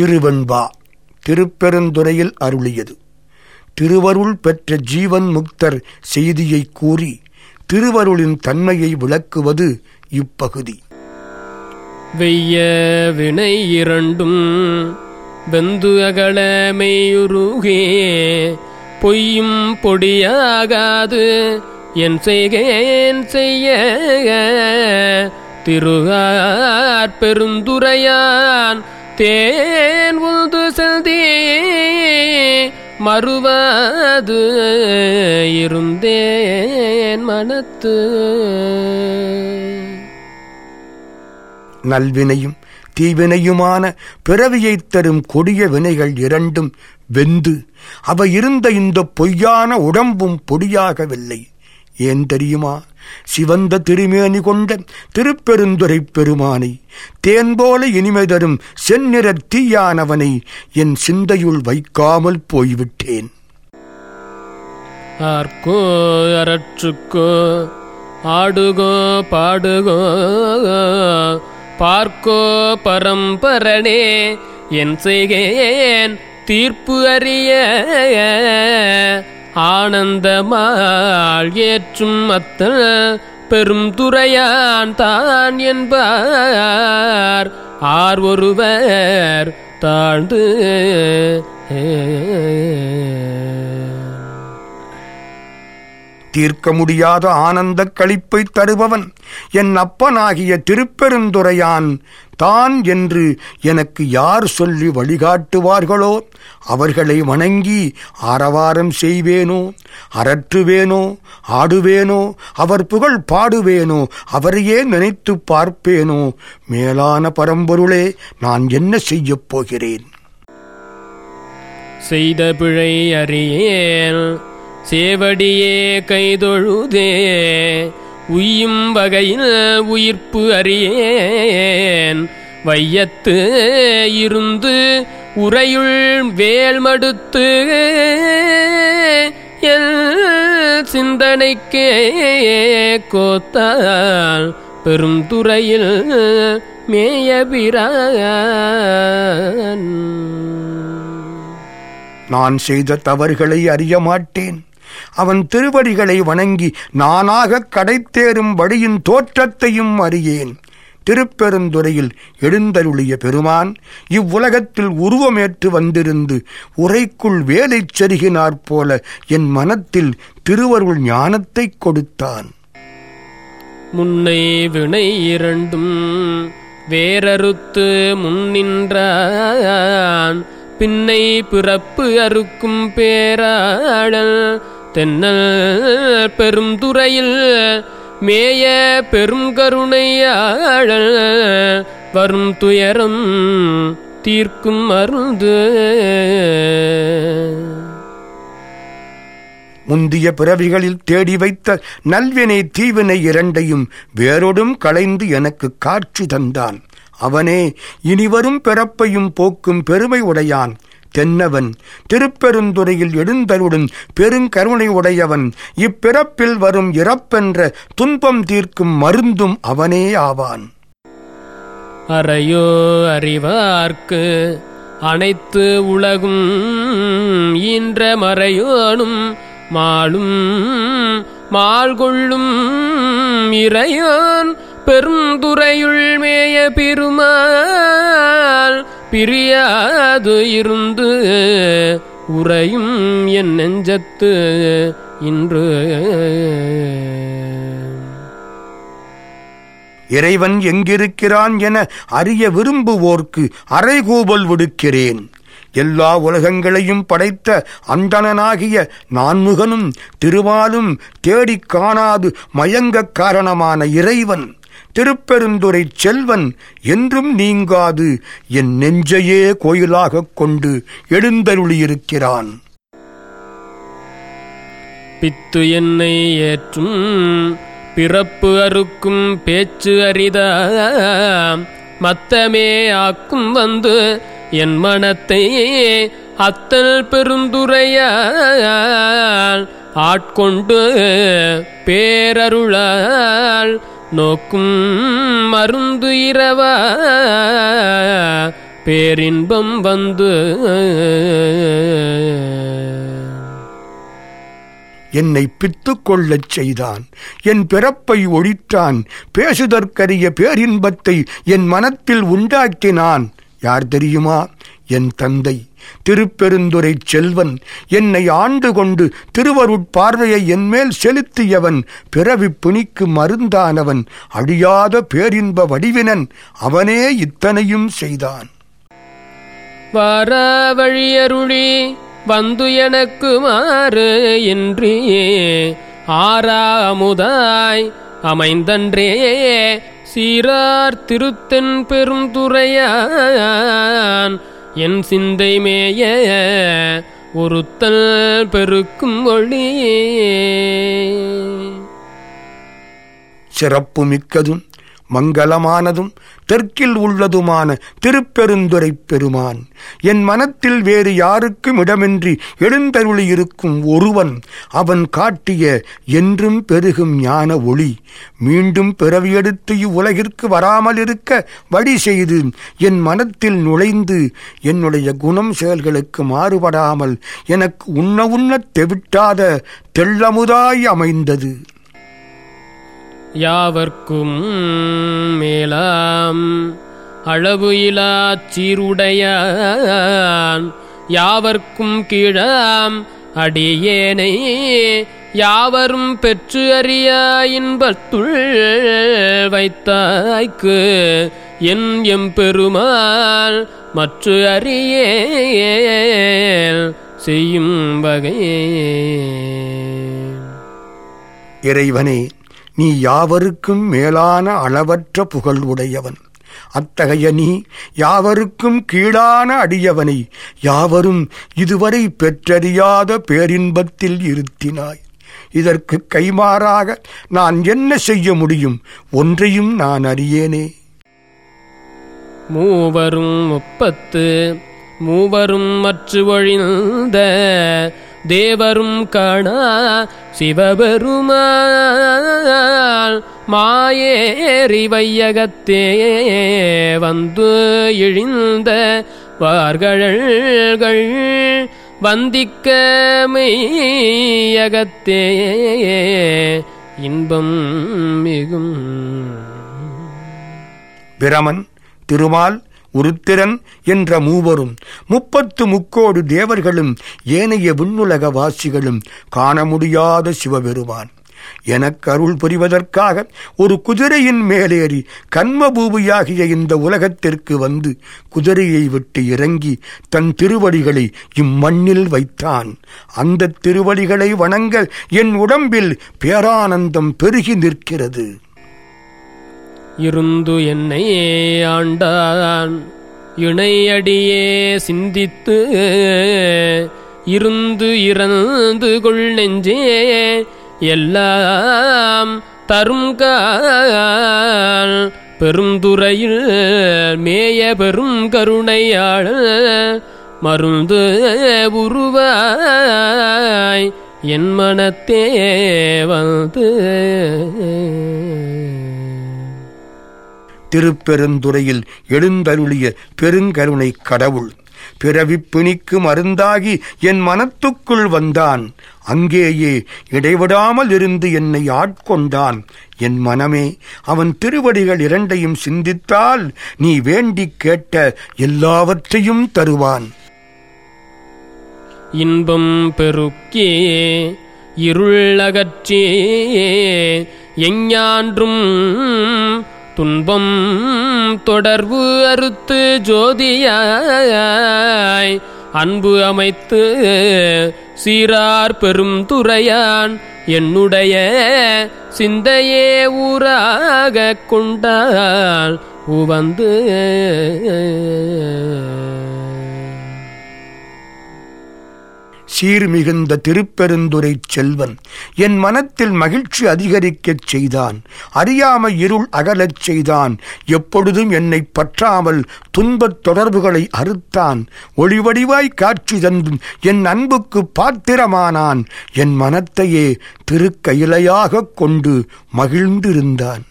திருவெண்பா திருப்பெருந்துறையில் அருளியது. திருவருள் பெற்ற ஜீவன் முக்தர் செய்தியை கூறி திருவருளின் தன்மையை விளக்குவது இப்பகுதி. வெய்ய வினை இரண்டும் வெந்து அகல பொய்யும் பொடியாகாது என் செய்கேன் செய்ய. திருகார் பெருந்துரையான் தேன் உது செல்தி மறுவது இருந்தேன் மனத்து. நல்வினையும் தீவினையுமான பிறவியைத் தரும் கொடிய வினைகள் இரண்டும் வெந்து அவை இருந்த இந்த பொய்யான உடம்பும் பொடியாகவில்லை. ஏன் தெரியுமா? சிவந்த திருமேனி கொண்ட திருப்பெருந்துரை பெருமானை தேன் போல இனிமை தரும் செந்நிற தீயானவனை என் சிந்தையுள் வைக்காமல் போய்விட்டேன். ஆர்கோ அரற்றுக்கோ ஆடுகோ பாடுகோ பார்க்கோ பரம்பரனே என் செய்கேன் தீர்ப்பு அறிய ஆனந்தமாள் ஏற்றும் அத்த பெரும் துறையான் தான் என்பார். ஆர் ஒருவர் தாழ்ந்து தீர்க்க முடியாத ஆனந்தக் களிப்பை தருபவன். என் அப்பனாகிய திருப்பெருந்துரையான் தான் என்று எனக்கு யார் சொல்லி வழிகாட்டுவார்களோ அவர்களை வணங்கி ஆரவாரம் செய்வேனோ அரற்றுவேனோ ஆடுவேனோ அவர் புகழ் பாடுவேனோ அவரையே நினைத்து பார்ப்பேனோ மேலான பரம்பொருளே நான் என்ன செய்யப் போகிறேன்? செய்த பிழை அறியேன் சேவடியே கைதொழுதே உய்யும் வகையில் உயிர்ப்பு அறியேன். வையத்து இருந்து உரையுள் வேல்மடுத்து சிந்தனைக்கே கோத்தால் பெரும் துறையில் மேயபிரான் நான் செய்த தவறுகளை அறிய மாட்டேன். அவன் திருவடிகளை வணங்கி நானாக கடைத்தேறும் வழியின் தோற்றத்தையும் அறியேன். திருப்பெருந்துறையில் எழுந்தருளிய பெருமான் இவ்வுலகத்தில் உருவமேற்று வந்திருந்து உரைக்குள் வேலை செருகினாற் போல என் மனத்தில் திருவருள் ஞானத்தை கொடுத்தான். முன்னை வினை இரண்டும் வேறறுத்து முன்னின்றான் பின்னை பிறப்பு அறுக்கும் பேராடல் தென்னல் பெருந்துறையில் மேய பெரும் கருணையாளல் வரும் துயரம் தீர்க்கும் அருந்து. முந்திய பிறவிகளில் தேடி வைத்த நல்வினை தீவினை இரண்டையும் வேரோடும் களைந்து எனக்கு காட்சி தந்தான். அவனே இனிவரும் பிறப்பையும் போக்கும் பெருமை உடையான். தென்னவன் திருப்பெருந்துறையில் எழுந்தருடன் பெருங்கருணை உடையவன் இப்பிறப்பில் வரும் இறப்பென்ற துன்பம் தீர்க்கும் மருந்தும் அவனே ஆவான். அறையோ அறிவார்க்கு அனைத்து உலகும் ஈன்ற மறையோனும் மாளும் மாள்கொள்ளும் இறையான் பெருந்துறையுள் மேய பெருமாள் பிரியாது இருந்து உறையும் என் நெஞ்சத்து இன்று. இறைவன் எங்கிருக்கிறான் என அறிய விரும்புவோர்க்கு அறைகூவல் விடுக்கிறேன். எல்லா உலகங்களையும் படைத்த அந்தணனாகிய நான்முகனும் திருவாலும் தேடிக் காணாது மயங்கக் காரணமான இறைவன். திருப்பெருந்துரை செல்வன் என்றும் நீங்காது. என் நெஞ்சையே கோயிலாகக் கொண்டு எழுந்தருளியிருக்கிறான். பித்து என்னை ஏற்றும் பிறப்பு அறுக்கும் பேச்சு அரிதாம் மத்தமே ஆக்கும் வந்து என் மனத்தை அத்தல் பெருந்துரையால் ஆட்கொண்டு பேரருளால் நோக்கும் மருந்து இரவா? பேரின்பம் வந்து என்னை பித்துக்கொள்ளச் செய்தான். என் பிறப்பை ஒழித்தான். பேசுதற்கரிய பேரின்பத்தை என் மனத்தில் உண்டாக்கினான். யார் தெரியுமா? என் தந்தை திருப்பெருந்துரை செல்வன் என்னை ஆண்டு கொண்டு திருவருட்பார்வையை என்மேல் செலுத்தியவன் பிறவி பிணிக்கு மருந்தானவன் அழியாத பேரின்ப வடிவினன் அவனே இத்தனையும் செய்தான். வார வழியருளி வந்து எனக்கு மாறு இன்றி ஆறாமுதாய் அமைந்தன்றே சீரார் திருத்தென் பெருந்துரையான் என் சிந்தை மேய ஒருத்தல் பெருக்கும் ஒளி. சிறப்பு மிக்கதும் மங்களமானதும் தெற்கில் உள்ளதுமான திருப்பெருந்துரை பெருமான். என் மனத்தில் வேறு யாருக்கும் இடமின்றி எழுந்தருளியிருக்கும் ஒருவன் அவன் காட்டிய என்றும் பெருகும் ஞான ஒளி. மீண்டும் பிறவியெடுத்து இவ்வுலகிற்கு வராமல் இருக்க வழி செய்து என் மனத்தில் நுழைந்து என்னுடைய குணம் செயல்களுக்கு மாறுபடாமல் எனக்கு உண்ண உண்ணத் தெவிட்டாத தெள்ளமுதாய் அமைந்தது. யாவர்க்கும் மேலாம். அளவு இலாச் சீருடையான். யாவர்க்கும் கீழாம். அடியேனை யாவரும் பெற்று அறியா இன்பத்துள் வைத்தாய்க்கு. என் எம்பெருமாள் மற்ற அறியே செய்யும் வகையே. இறைவனே நீ யாவருக்கும் மேலான அளவற்ற புகழ் உடையவன். அத்தகைய நீ யாவருக்கும் கீழான அடியவனை யாவரும் இதுவரை பெற்றறியாத பேரின்பத்தில் இருத்தினாய். இதற்கு கைமாறாக நான் என்ன செய்ய முடியும்? ஒன்றையும் நான் அறியேனே. மூவரும் முப்பத்து மூவரும் மற்ற ஒழிந்த தேவரும் காணா சிவபெருமாள் மாயேறி வையகத்தே வந்து இழிந்த வார்கழல்கள் வந்திக்க மெய்யகத்தே. இன்பம் மிகும். பிரமன் திருமால் உருத்திரன் என்ற மூவரும் முப்பத்து முக்கோடு தேவர்களும் ஏனைய விண்ணுலக வாசிகளும் காண முடியாத சிவபெருமான். எனக்கு அருள் புரிவதற்காக ஒரு குதிரையின் மேலேறி கண்மபூமியாகிய இந்த உலகத்திற்கு வந்து குதிரையை விட்டு இறங்கி தன் திருவடிகளை இம்மண்ணில் வைத்தான். அந்த திருவடிகளை வணங்க என் உடம்பில் பேரானந்தம் பெருகி நிற்கிறது. இருந்து என்னை ஆண்டான். இணையடியே சிந்தித்து இருந்து இறந்து கொள் நெஞ்சே. எல்லாம் தரும் கால். பெருந்துறையில் மேய பெரும் கருணையாள. மருந்து உருவாய் என் மனத்தே வந்து. திருப்பெருந்துறையில் எழுந்தருளிய பெருங்கருணை கடவுள். பிறவி மருந்தாகி என் மனத்துக்குள் வந்தான். அங்கேயே இடைவிடாமல் இருந்து என்னை ஆட்கொண்டான். என் மனமே அவன் திருவடிகள் இரண்டையும் சிந்தித்தால் நீ வேண்டிக் கேட்ட எல்லாவற்றையும் தருவான். இன்பம் பெருக்கே இருள் அகற்றே எஞ்ஞான்றும் துன்பம் தொடர்பு அறுத்து ஜோதியாய். அன்பு அமைத்து சீரார் பெரும் துறையான். என்னுடைய சிந்தையே ஊராக கொண்டால் உவந்து சீர்மிகுந்த திருப்பெருந்துரை செல்வன். என் மனத்தில் மகிழ்ச்சி அதிகரிக்கச் செய்தான். அறியாமை இருள் அகலச் செய்தான். எப்பொழுதும் என்னை பற்றாமல் துன்பத் தொடர்புகளை அறுத்தான். ஒளிவடிவாய் காட்சி தந்தும் என் அன்புக்கு பாத்திரமானான். என் மனத்தையே திருக்கையிலையாகக் கொண்டு மகிழ்ந்திருந்தான்.